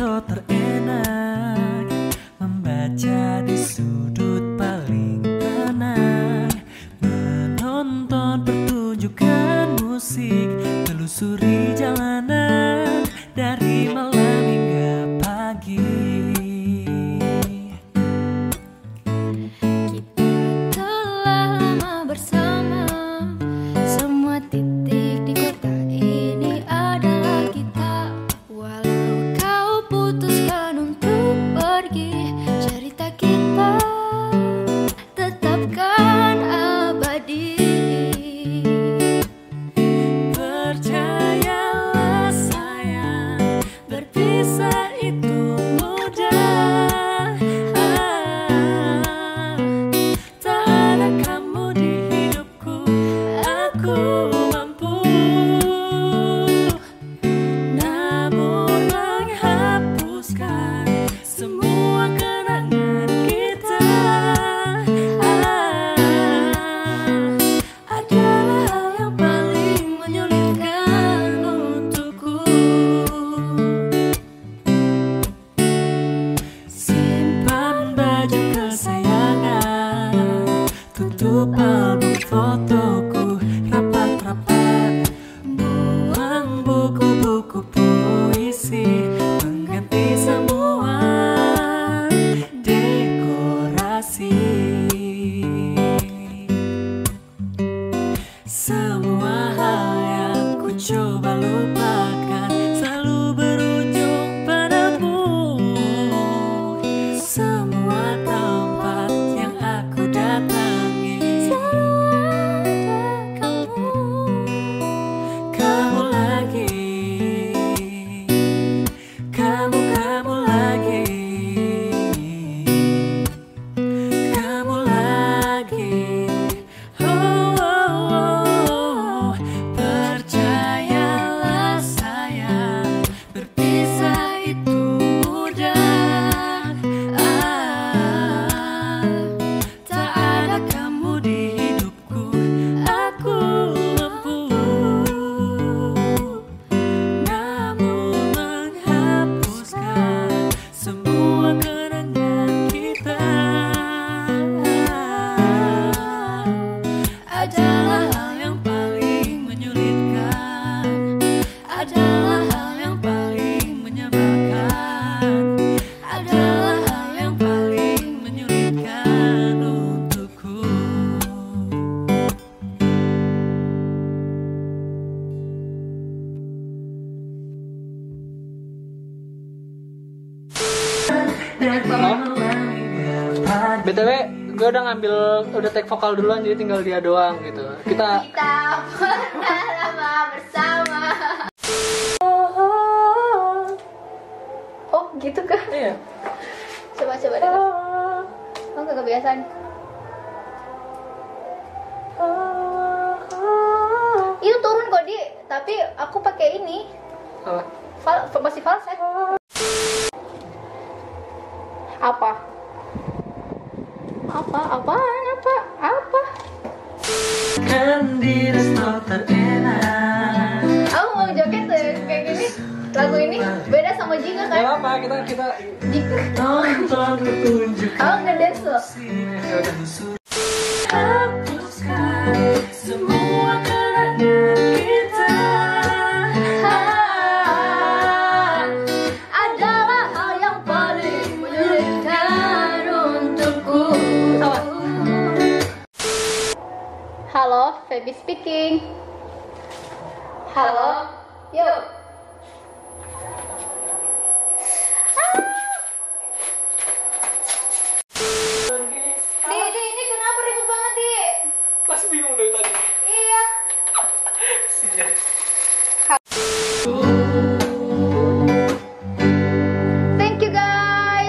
resto terenak Membaca di sudut paling tenang Menonton pertunjukan musik Telusuri jalanan dari malam tô pago foto. BTW, gue udah ngambil, udah take vokal duluan jadi tinggal dia doang gitu. Kita Kita pernah lama bersama Oh gitu kah? iya. Coba coba denger Oh gak kebiasaan Itu turun kok di Tapi aku pakai ini Apa? Fal masih falset Apa? Apa? Apaan? Apa? Apa? kan di resto terenak Aku mau joget tuh kayak gini Lagu ini beda sama Jika Gak kan? apa, kita kita Jika tonton pertunjukan Aku ngedance loh Halo, Feby speaking. Halo, yuk. Ah. Di, di, ini kenapa ribut banget, Di? Pasti bingung dari tadi. Iya. Siap.